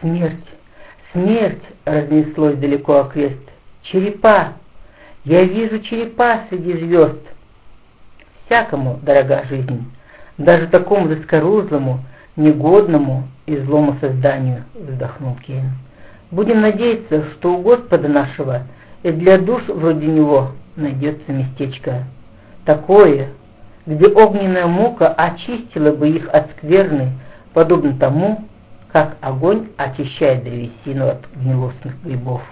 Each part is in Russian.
Смерть, смерть разнеслось далеко окрест. Черепа, я вижу черепа среди звезд. Всякому дорога жизнь, даже такому заскорузлому, негодному и злому созданию, вздохнул Кейн. Будем надеяться, что у Господа нашего и для душ вроде него найдется местечко. Такое, где огненная мука очистила бы их от скверны, подобно тому, как огонь очищает древесину от гнилостных грибов.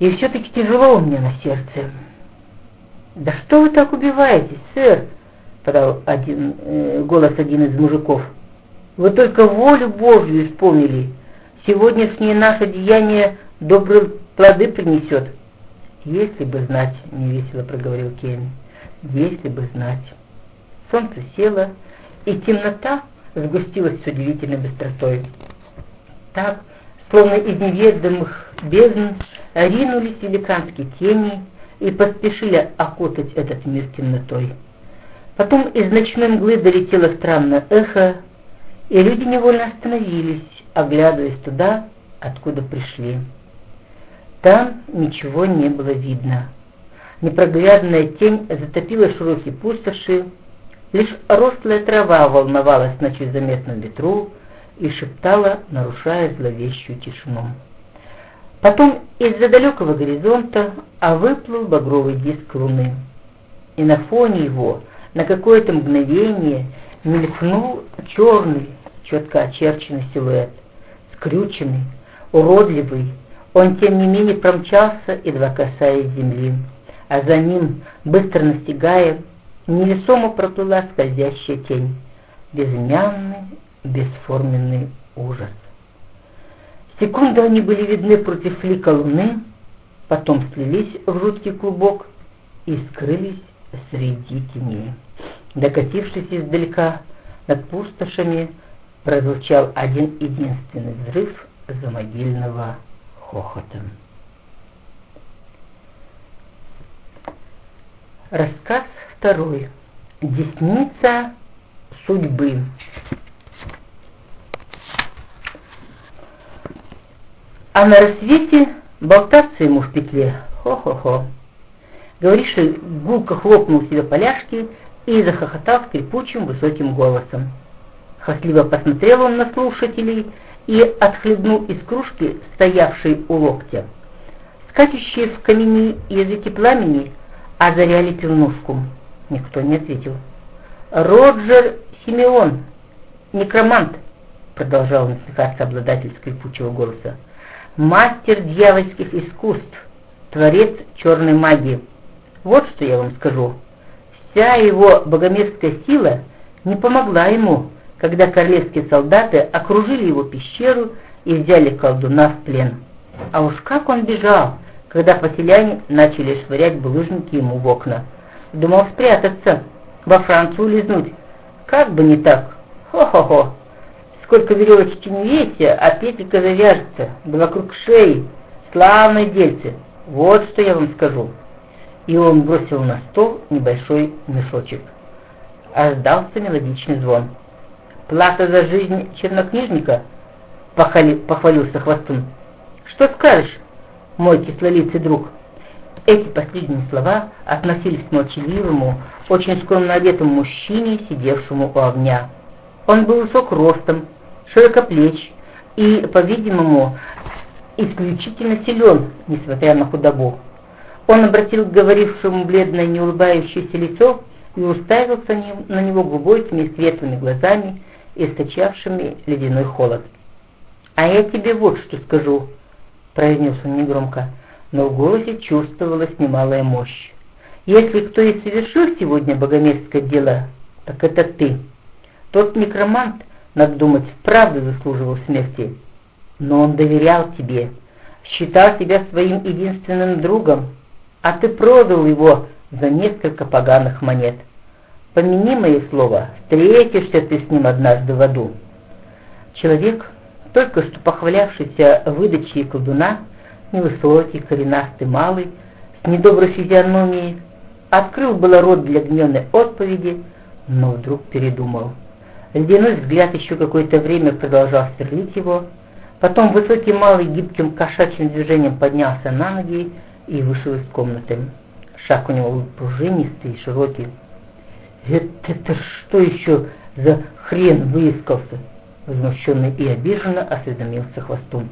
И все-таки тяжело у меня на сердце. «Да что вы так убиваетесь, сэр?» — подал один, э, голос один из мужиков. «Вы только волю Божью исполнили. Сегодняшнее наше деяние добрые плоды принесет». «Если бы знать», — невесело проговорил Кейн, — «если бы знать». Солнце село, и темнота сгустилась с удивительной быстротой. Так, словно из неведомых бездн, ринулись великанские тени и поспешили окутать этот мир темнотой. Потом из ночной мглы долетело странное эхо, и люди невольно остановились, оглядываясь туда, откуда пришли. Там ничего не было видно. Непроглядная тень затопила широкие пустоши, лишь рослая трава волновалась на чуть заметном ветру и шептала, нарушая зловещую тишину. Потом из-за далекого горизонта а выплыл багровый диск луны, и на фоне его на какое-то мгновение мелькнул черный, четко очерченный силуэт, скрюченный, уродливый, он, тем не менее, промчался, едва касаясь земли, а за ним, быстро настигая, невесомо проплыла скользящая тень, безымянный, бесформенный ужас. Секунду они были видны против лика луны, потом слились в жуткий клубок и скрылись среди теней. Докатившись издалека над пустошами, прозвучал один единственный взрыв замогильного хохотом. Рассказ второй. Десница судьбы. А на рассвете болтаться ему в петле. Хо-хо-хо. Говоришь, гулко хлопнул себе поляшки и захохотал скрипучим высоким голосом. Хосливо посмотрел он на слушателей и отхлебнул из кружки, стоявшей у локтя. Скачущие в камине языки пламени озаряли пивнушку. Никто не ответил. «Роджер Симеон, некромант», — продолжал насмехаться обладатель скрипучего голоса, «мастер дьявольских искусств, творец черной магии. Вот что я вам скажу. Вся его богомерзкая сила не помогла ему когда королевские солдаты окружили его пещеру и взяли колдуна в плен. А уж как он бежал, когда поселяне начали швырять булыжники ему в окна. Думал спрятаться, во Францию лизнуть. Как бы не так. Хо-хо-хо. Сколько веревочки не весьте, а петелька завяжется, да вокруг шеи. Славные дельцы. Вот что я вам скажу. И он бросил на стол небольшой мешочек. Сдался мелодичный звон. Плата за жизнь чернокнижника? Похвали, похвалился Хвостун. Что скажешь, мой кислолицый друг? Эти последние слова относились к молчаливому, очень скромно одетому мужчине, сидевшему у огня. Он был высок ростом, широкоплеч и, по-видимому, исключительно силен, несмотря на худобу. Он обратил к говорившему бледное, не улыбающееся лицо и уставился на него глубокими светлыми глазами, источавшими ледяной холод. «А я тебе вот что скажу», — произнес он негромко, но в голосе чувствовалась немалая мощь. «Если кто и совершил сегодня богомерзкое дело, так это ты. Тот некромант, надо думать, правда заслуживал смерти. Но он доверял тебе, считал тебя своим единственным другом, а ты продал его за несколько поганых монет». Помяни мои слова, встретишься ты с ним однажды в аду. Человек, только что похвалявшийся выдачей колдуна, невысокий, коренастый, малый, с недоброй физиономией, открыл было рот для гневной отповеди, но вдруг передумал. Ледяной взгляд еще какое-то время продолжал сверлить его, Потом высокий малый гибким кошачьим движением поднялся на ноги и вышел из комнаты. Шаг у него был пружинистый и широкий. «Это, это что еще за хрен выискался?» Возмущенный и обиженно осведомился хвостун.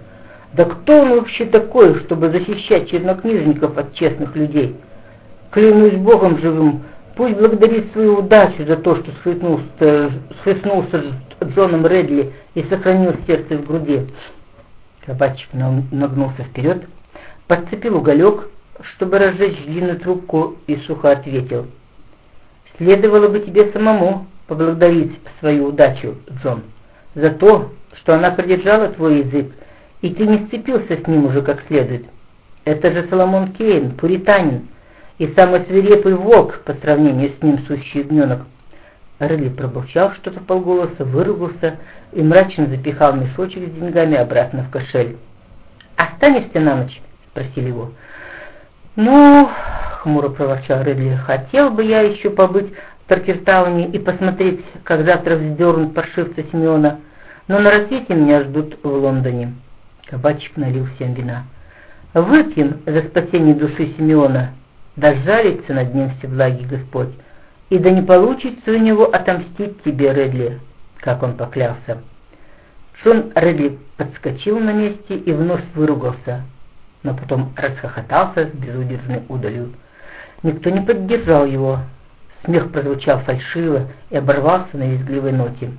«Да кто он вообще такой, чтобы защищать чернокнижников от честных людей? Клянусь Богом живым, пусть благодарит свою удачу за то, что схлестнулся с Джоном Редли и сохранил сердце в груди». Кабачик нагнулся вперед, подцепил уголек, чтобы разжечь длинную трубку, и сухо ответил. «Следовало бы тебе самому поблагодарить свою удачу, Джон, за то, что она придержала твой язык, и ты не сцепился с ним уже как следует. Это же Соломон Кейн, пуританин, и самый свирепый волк по сравнению с ним сущий ягненок. Рыли пробурчал что-то полголоса, выругался и мрачно запихал мешочек с деньгами обратно в кошель. «Останешься на ночь?» — спросили его. «Ну, — хмуро проворчал Редли, — хотел бы я еще побыть Таркертауне и посмотреть, как завтра вздернут паршивца Симеона, но на рассвете меня ждут в Лондоне». Кабачик налил всем вина. «Выпьем за спасение души Симеона, да жалится над ним всеблагий Господь, и да не получится у него отомстить тебе, Редли, как он поклялся». Шон Редли подскочил на месте и вновь выругался но потом расхохотался с безудержной удалью. Никто не поддержал его. Смех прозвучал фальшиво и оборвался на визгливой ноте.